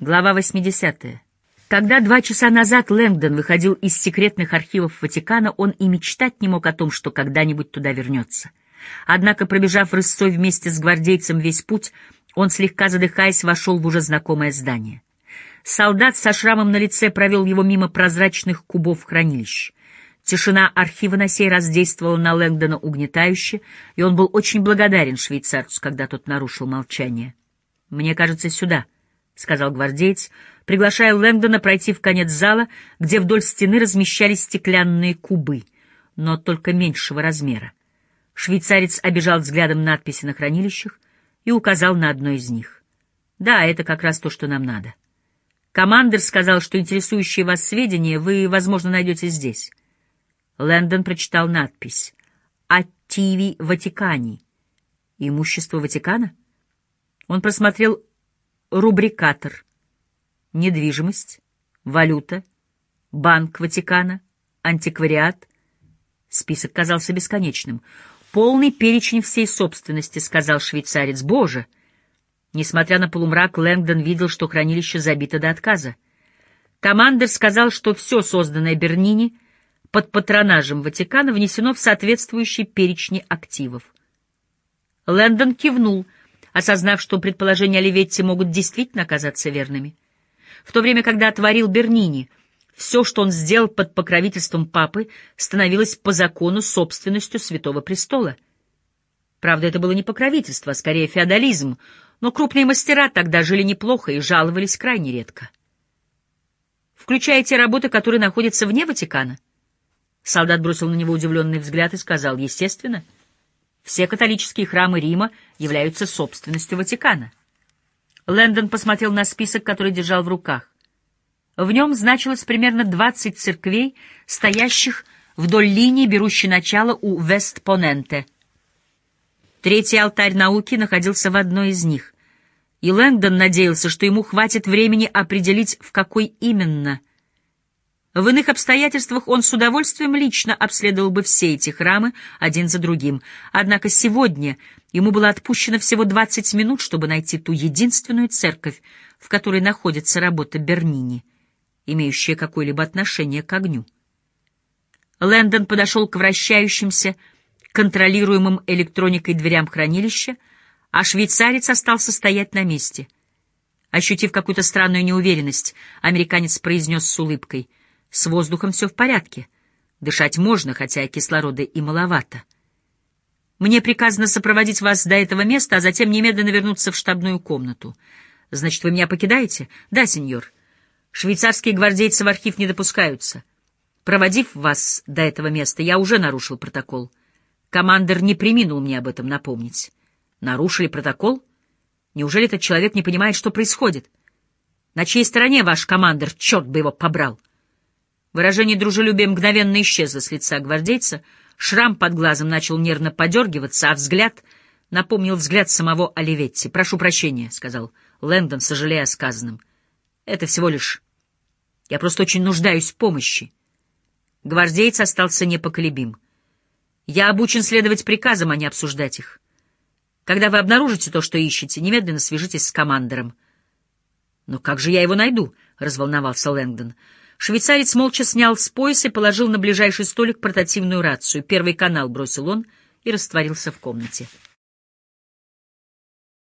Глава 80. Когда два часа назад Лэнгдон выходил из секретных архивов Ватикана, он и мечтать не мог о том, что когда-нибудь туда вернется. Однако, пробежав рысцой вместе с гвардейцем весь путь, он, слегка задыхаясь, вошел в уже знакомое здание. Солдат со шрамом на лице провел его мимо прозрачных кубов хранилищ. Тишина архива на сей раз действовала на Лэнгдона угнетающе, и он был очень благодарен швейцарцу, когда тот нарушил молчание. «Мне кажется, сюда», — сказал гвардеец, приглашая Лэнгдона пройти в конец зала, где вдоль стены размещались стеклянные кубы, но только меньшего размера. Швейцарец обижал взглядом надписи на хранилищах и указал на одно из них. «Да, это как раз то, что нам надо. Командир сказал, что интересующие вас сведения вы, возможно, найдете здесь». Лэндон прочитал надпись «Аттиви Ватикани». «Имущество Ватикана?» Он просмотрел рубрикатор недвижимость, валюта, Банк Ватикана, антиквариат. Список казался бесконечным. «Полный перечень всей собственности», — сказал швейцарец. «Боже!» Несмотря на полумрак, Лэнгдон видел, что хранилище забито до отказа. Командир сказал, что все созданное Бернини под патронажем Ватикана внесено в соответствующий перечни активов. Лэндон кивнул, осознав, что предположения Оливетти могут действительно оказаться верными в то время, когда творил Бернини. Все, что он сделал под покровительством папы, становилось по закону собственностью Святого Престола. Правда, это было не покровительство, а скорее феодализм, но крупные мастера тогда жили неплохо и жаловались крайне редко. Включая те работы, которые находятся вне Ватикана. Солдат бросил на него удивленный взгляд и сказал, естественно, все католические храмы Рима являются собственностью Ватикана. Лэндон посмотрел на список, который держал в руках. В нем значилось примерно 20 церквей, стоящих вдоль линии, берущей начало у Вестпоненте. Третий алтарь науки находился в одной из них, и Лэндон надеялся, что ему хватит времени определить, в какой именно — в иных обстоятельствах он с удовольствием лично обследовал бы все эти храмы один за другим. Однако сегодня ему было отпущено всего 20 минут, чтобы найти ту единственную церковь, в которой находится работа Бернини, имеющая какое-либо отношение к огню. Лэндон подошел к вращающимся, контролируемым электроникой дверям хранилища, а швейцарец остался стоять на месте. Ощутив какую-то странную неуверенность, американец произнес с улыбкой — с воздухом все в порядке. Дышать можно, хотя кислорода и маловато. Мне приказано сопроводить вас до этого места, а затем немедленно вернуться в штабную комнату. Значит, вы меня покидаете? Да, сеньор. Швейцарские гвардейцы в архив не допускаются. Проводив вас до этого места, я уже нарушил протокол. Командир не приминул мне об этом напомнить. Нарушили протокол? Неужели этот человек не понимает, что происходит? На чьей стороне ваш командир? Черт бы его побрал! Выражение дружелюбия мгновенно исчезло с лица гвардейца, шрам под глазом начал нервно подергиваться, а взгляд напомнил взгляд самого Оливетти. «Прошу прощения», — сказал Лэндон, сожалея о сказанном. «Это всего лишь... Я просто очень нуждаюсь в помощи». Гвардеец остался непоколебим. «Я обучен следовать приказам, а не обсуждать их. Когда вы обнаружите то, что ищете, немедленно свяжитесь с командором». «Но как же я его найду?» — разволновался Лэнгдон. Швейцарец молча снял с пояса и положил на ближайший столик портативную рацию. Первый канал бросил он и растворился в комнате.